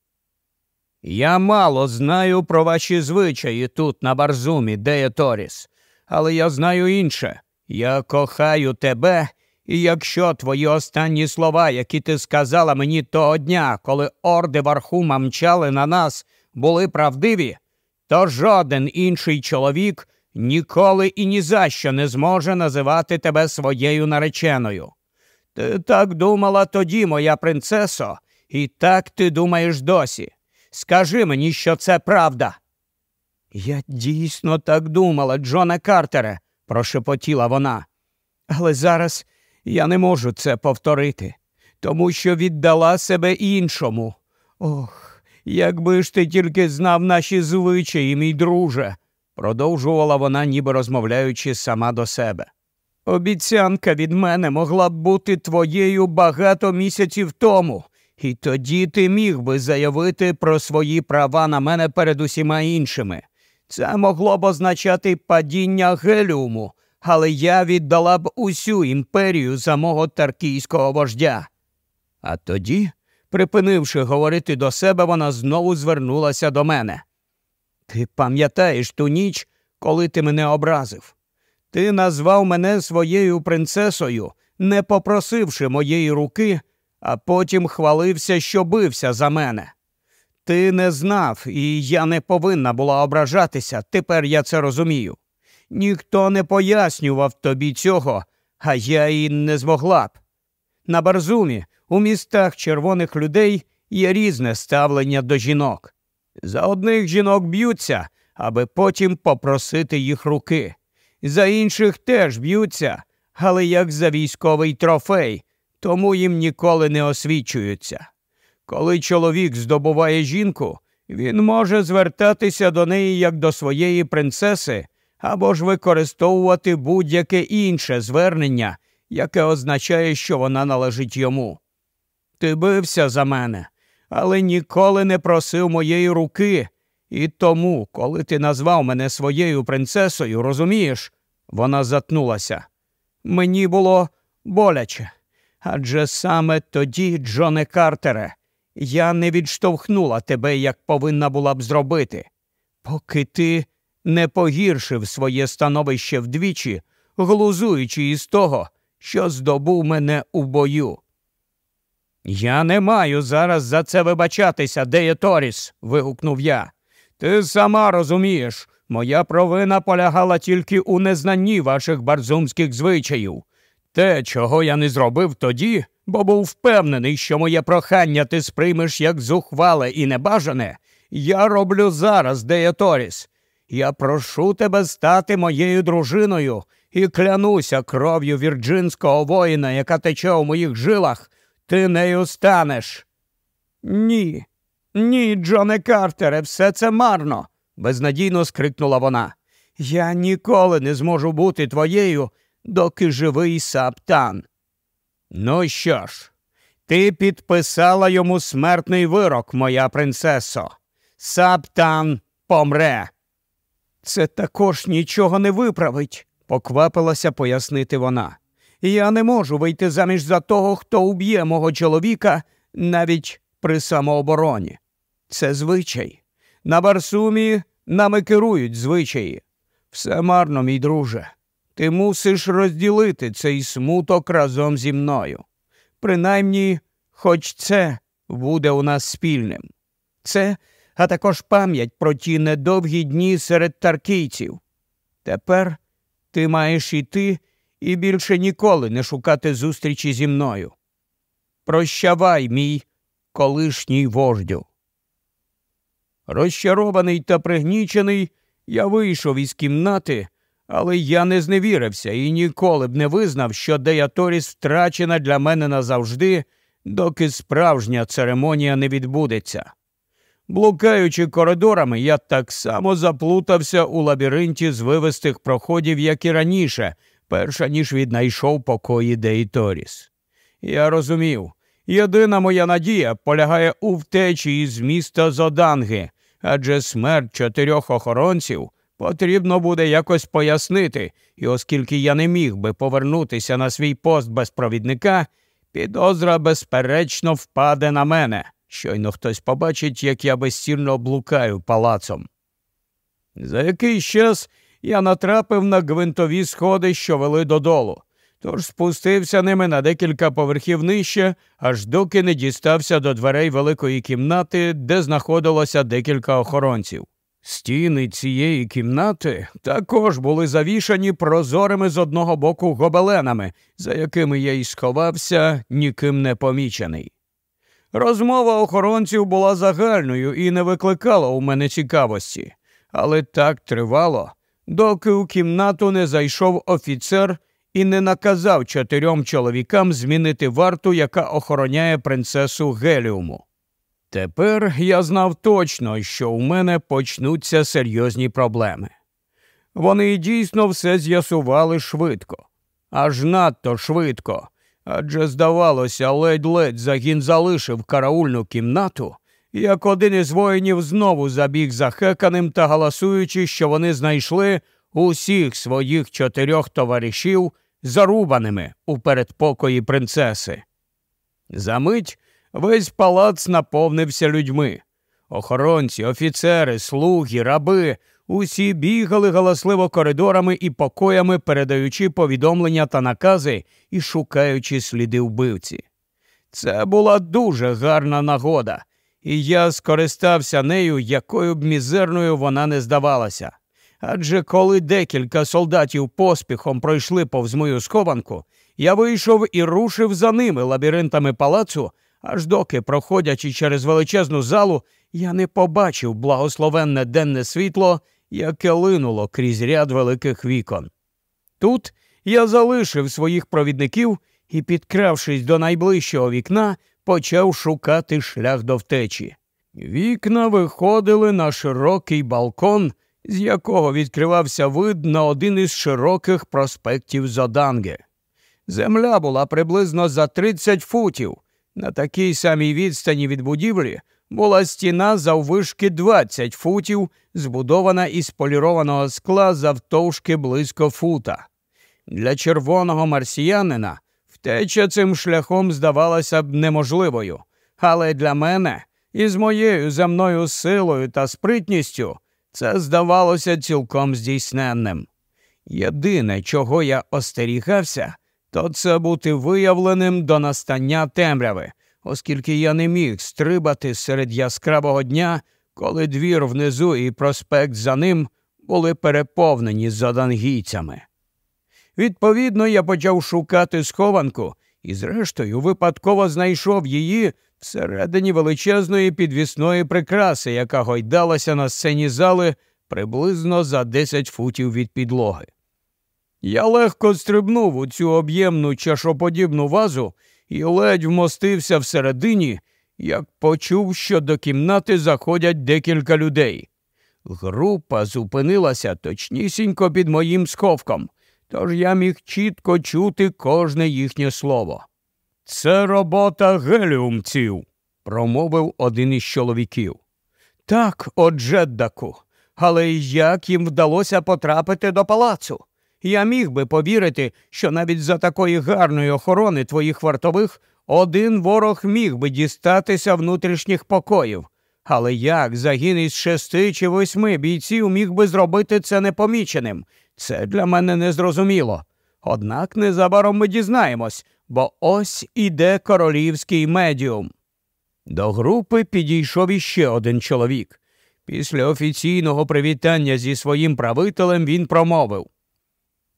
Я мало знаю про ваші звичаї тут, на Барзумі, Деє Торіс, але я знаю інше. Я кохаю тебе, і якщо твої останні слова, які ти сказала мені того дня, коли орди Вархума мчали на нас, були правдиві, то жоден інший чоловік ніколи і ні за що не зможе називати тебе своєю нареченою. Ти так думала тоді, моя принцесо, і так ти думаєш досі. Скажи мені, що це правда. Я дійсно так думала, Джона Картере, прошепотіла вона. Але зараз я не можу це повторити, тому що віддала себе іншому. Ох, якби ж ти тільки знав наші звичаї, мій друже, продовжувала вона, ніби розмовляючи сама до себе. Обіцянка від мене могла б бути твоєю багато місяців тому, і тоді ти міг би заявити про свої права на мене перед усіма іншими. Це могло б означати падіння геліуму, але я віддала б усю імперію за мого таркійського вождя. А тоді, припинивши говорити до себе, вона знову звернулася до мене. Ти пам'ятаєш ту ніч, коли ти мене образив? Ти назвав мене своєю принцесою, не попросивши моєї руки, а потім хвалився, що бився за мене. Ти не знав, і я не повинна була ображатися, тепер я це розумію. Ніхто не пояснював тобі цього, а я і не змогла б. На Барзумі, у містах червоних людей є різне ставлення до жінок. За одних жінок б'ються, аби потім попросити їх руки. За інших теж б'ються, але як за військовий трофей, тому їм ніколи не освічуються. Коли чоловік здобуває жінку, він може звертатися до неї як до своєї принцеси або ж використовувати будь-яке інше звернення, яке означає, що вона належить йому. Ти бився за мене, але ніколи не просив моєї руки, і тому, коли ти назвав мене своєю принцесою, розумієш, вона затнулася. Мені було боляче. Адже саме тоді, Джоне Картере, я не відштовхнула тебе, як повинна була б зробити, поки ти не погіршив своє становище вдвічі, глузуючи із того, що здобув мене у бою. Я не маю зараз за це вибачатися, Деє Торіс. вигукнув я. Ти сама розумієш, моя провина полягала тільки у незнанні ваших барзумських звичаїв. Те, чого я не зробив тоді, бо був впевнений, що моє прохання ти сприймеш як зухвале і небажане, я роблю зараз, Дея Торіс. Я прошу тебе стати моєю дружиною і клянуся кров'ю вірджинського воїна, яка тече у моїх жилах, ти нею станеш. Ні, ні, Джоне Картере, все це марно, безнадійно скрикнула вона. Я ніколи не зможу бути твоєю, доки живий саптан. Ну що ж, ти підписала йому смертний вирок, моя принцесо. Саптан помре. Це також нічого не виправить, поквапилася пояснити вона. Я не можу вийти заміж за того, хто уб'є мого чоловіка навіть при самообороні. Це звичай. На Барсумі нами керують звичаї. Все марно, мій друже. Ти мусиш розділити цей смуток разом зі мною. Принаймні, хоч це буде у нас спільним. Це, а також пам'ять про ті недовгі дні серед таркійців. Тепер ти маєш іти і більше ніколи не шукати зустрічі зі мною. Прощавай, мій колишній вождю. Розчарований та пригнічений, я вийшов із кімнати. Але я не зневірився і ніколи б не визнав, що Деяторіс втрачена для мене назавжди, доки справжня церемонія не відбудеться. Блукаючи коридорами, я так само заплутався у лабіринті з вивистих проходів, як і раніше, перша ніж віднайшов покої Деїторіс. Я розумів, єдина моя надія полягає у втечі із міста Зоданги, адже смерть чотирьох охоронців потрібно буде якось пояснити, і оскільки я не міг би повернутися на свій пост без провідника, підозра безперечно впаде на мене. Щойно хтось побачить, як я безсірно блукаю палацом. За якийсь час я натрапив на гвинтові сходи, що вели додолу, тож спустився ними на декілька поверхів нижче, аж доки не дістався до дверей великої кімнати, де знаходилося декілька охоронців. Стіни цієї кімнати також були завішані прозорими з одного боку гобеленами, за якими я й сховався, ніким не помічений. Розмова охоронців була загальною і не викликала у мене цікавості, але так тривало, доки у кімнату не зайшов офіцер і не наказав чотирьом чоловікам змінити варту, яка охороняє принцесу Геліуму. Тепер я знав точно, що у мене почнуться серйозні проблеми. Вони дійсно все з'ясували швидко, аж надто швидко, адже, здавалося, ледь-ледь загін залишив караульну кімнату, як один із воїнів знову забіг захеканим та галасуючи, що вони знайшли усіх своїх чотирьох товаришів зарубаними у передпокої принцеси. Замить Весь палац наповнився людьми. Охоронці, офіцери, слуги, раби усі бігали галасливо коридорами і покоями, передаючи повідомлення та накази і шукаючи сліди вбивці. Це була дуже гарна нагода, і я скористався нею, якою б мізерною вона не здавалася. Адже коли декілька солдатів поспіхом пройшли повз мою схованку, я вийшов і рушив за ними лабіринтами палацу аж доки, проходячи через величезну залу, я не побачив благословенне денне світло, яке линуло крізь ряд великих вікон. Тут я залишив своїх провідників і, підкравшись до найближчого вікна, почав шукати шлях до втечі. Вікна виходили на широкий балкон, з якого відкривався вид на один із широких проспектів Зоданги. Земля була приблизно за 30 футів. На такій самій відстані від будівлі була стіна заввишки 20 футів, збудована із полірованого скла завтовшки близько фута. Для червоного марсіянина втеча цим шляхом здавалася б неможливою, але для мене із моєю земною силою та спритністю це здавалося цілком здійсненним. Єдине, чого я остерігався, то це бути виявленим до настання темряви, оскільки я не міг стрибати серед яскравого дня, коли двір внизу і проспект за ним були переповнені задангійцями. Відповідно, я почав шукати схованку і, зрештою, випадково знайшов її всередині величезної підвісної прикраси, яка гойдалася на сцені зали приблизно за 10 футів від підлоги. Я легко стрибнув у цю об'ємну чашоподібну вазу і ледь вмостився всередині, як почув, що до кімнати заходять декілька людей. Група зупинилася точнісінько під моїм сховком, тож я міг чітко чути кожне їхнє слово. Це робота геліумців, промовив один із чоловіків. Так, о Джеддаку, але як їм вдалося потрапити до палацу? Я міг би повірити, що навіть за такої гарної охорони твоїх вартових один ворог міг би дістатися внутрішніх покоїв. Але як загін із шести чи восьми бійців міг би зробити це непоміченим? Це для мене незрозуміло. Однак незабаром ми дізнаємось, бо ось іде королівський медіум. До групи підійшов іще один чоловік. Після офіційного привітання зі своїм правителем він промовив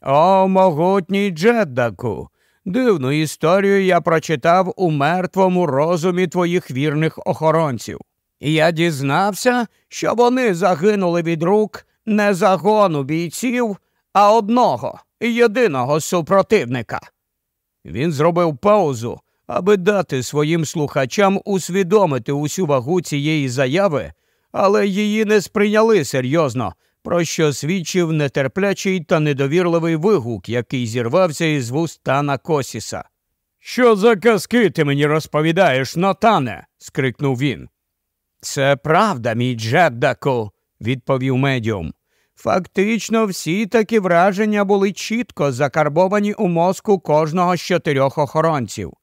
О, могутній Джеддаку! Дивну історію я прочитав у мертвому розумі твоїх вірних охоронців. І я дізнався, що вони загинули від рук не загону бійців, а одного єдиного супротивника. Він зробив паузу, аби дати своїм слухачам усвідомити усю вагу цієї заяви, але її не сприйняли серйозно, про що свідчив нетерплячий та недовірливий вигук, який зірвався із вуст Тана Косіса. Що за казки ти мені розповідаєш, Натане? скрикнув він. Це правда, мій Джеддаку, відповів медіум. Фактично, всі такі враження були чітко закарбовані у мозку кожного з чотирьох охоронців.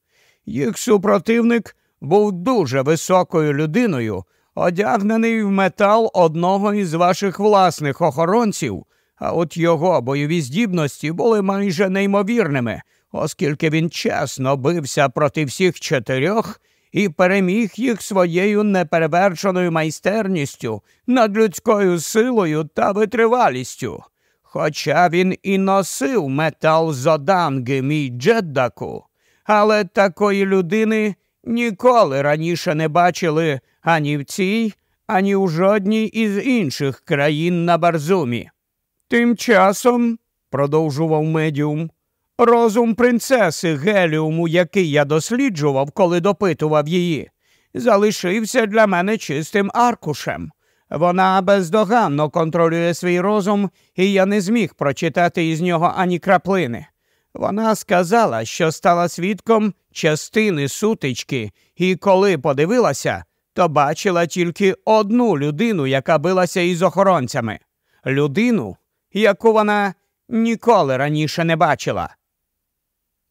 Їх супротивник був дуже високою людиною, одягнений в метал одного із ваших власних охоронців, а от його бойові здібності були майже неймовірними, оскільки він чесно бився проти всіх чотирьох і переміг їх своєю неперевершеною майстерністю, надлюдською силою та витривалістю. Хоча він і носив метал зоданги, мій Джеддаку, але такої людини ніколи раніше не бачили ані в цій, ані у жодній із інших країн на Барзумі. Тим часом, продовжував медіум, розум принцеси Геліуму, який я досліджував, коли допитував її, залишився для мене чистим аркушем. Вона бездоганно контролює свій розум, і я не зміг прочитати із нього ані краплини. Вона сказала, що стала свідком частини сутички, і коли подивилася, то бачила тільки одну людину, яка билася із охоронцями, людину, яку вона ніколи раніше не бачила.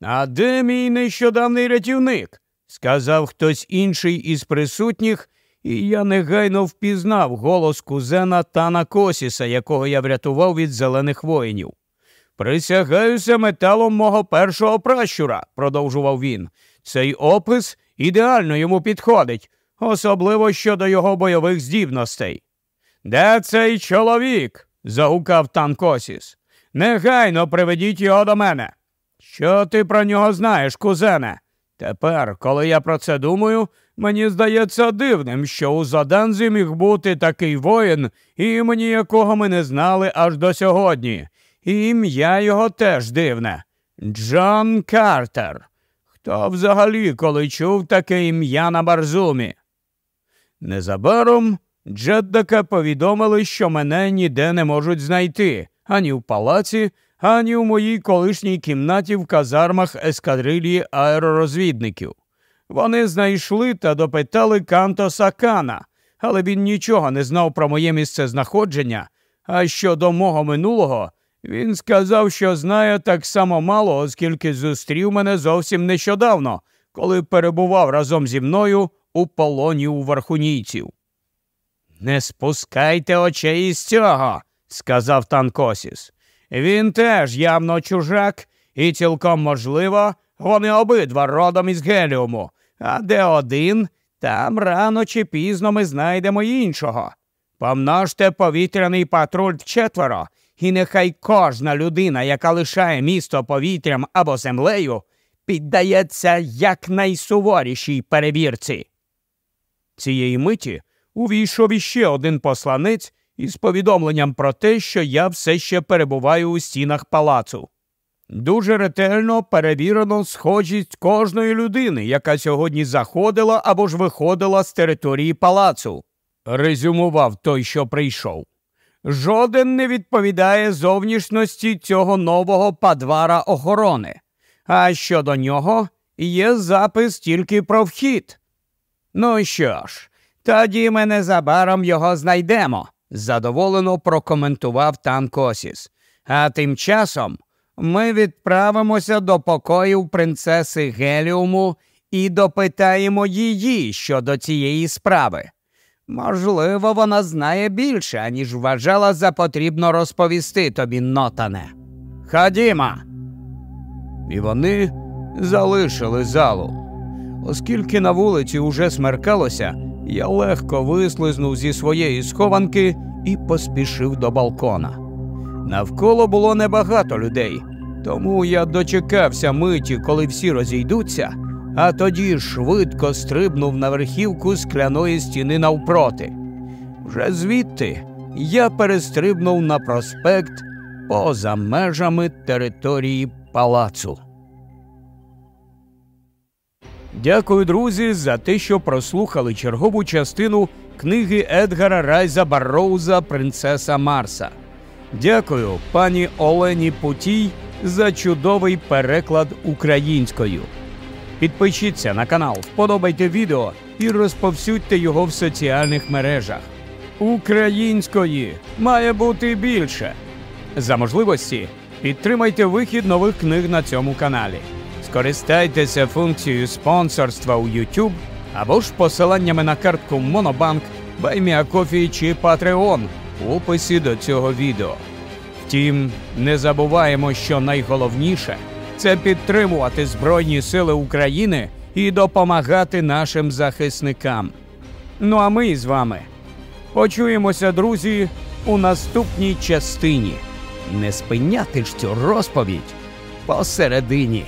А де мій нещодавний рятівник? сказав хтось інший із присутніх, і я негайно впізнав голос кузена Тана Косіса, якого я врятував від зелених воїнів. Присягаюся металом мого першого пращура, продовжував він. Цей опис ідеально йому підходить, особливо щодо його бойових здібностей. Де цей чоловік? загукав Тан Косіс. Негайно приведіть його до мене. Що ти про нього знаєш, кузене? Тепер, коли я про це думаю, мені здається дивним, що у Заданзі міг бути такий воїн, імені якого ми не знали аж до сьогодні. І ім'я його теж дивне. Джон Картер. то взагалі, коли чув таке ім'я на Барзумі. Незабаром Джеддака повідомили, що мене ніде не можуть знайти ані в палаці, ані у моїй колишній кімнаті в казармах ескадрилії аеророзвідників. Вони знайшли та допитали Канто Сакана, але він нічого не знав про моє місце знаходження. А щодо мого минулого, він сказав, що знає так само мало, оскільки зустрів мене зовсім нещодавно, коли перебував разом зі мною у полоні у верхунійців. Не спускайте очей із цього, сказав Танкосіс. Він теж явно чужак, і цілком можливо, вони обидва родом із Геліуму, а де один, там рано чи пізно ми знайдемо іншого. Помножте повітряний патруль вчетверо, і нехай кожна людина, яка лишає місто повітрям або землею, піддається якнайсуворішій перевірці. Цієї миті увійшов іще один посланець із повідомленням про те, що я все ще перебуваю у стінах палацу. Дуже ретельно перевірено схожість кожної людини, яка сьогодні заходила або ж виходила з території палацу, резюмував той, що прийшов. Жоден не відповідає зовнішності цього нового падвара охорони, а щодо нього є запис тільки про вхід. Ну що ж, тоді ми незабаром його знайдемо, задоволено прокоментував Танкосіс. А тим часом ми відправимося до покоїв принцеси Геліуму і допитаємо її щодо цієї справи. Можливо, вона знає більше, аніж вважала за потрібно розповісти тобі, нотане. Ходімо. І вони залишили залу. Оскільки на вулиці уже смеркалося, я легко вислизнув зі своєї схованки і поспішив до балкона. Навколо було небагато людей, тому я дочекався миті, коли всі розійдуться, а тоді швидко стрибнув на верхівку скляної стіни навпроти. Вже звідти я перестрибнув на проспект поза межами території палацу. Дякую, друзі, за те, що прослухали чергову частину книги Едгара Райза Барроуза Принцеса Марса. Дякую пані Олені Путій за чудовий переклад українською. Підпишіться на канал, вподобайте відео і розповсюдьте його в соціальних мережах. Української має бути більше. За можливості підтримайте вихід нових книг на цьому каналі. Скористайтеся функцією спонсорства у YouTube або ж посиланнями на картку Monobank, BuyMeACoffee чи Patreon в описі до цього відео. Втім, не забуваємо, що найголовніше це підтримувати Збройні Сили України і допомагати нашим захисникам. Ну а ми з вами почуємося, друзі, у наступній частині. Не спиняти ж цю розповідь посередині.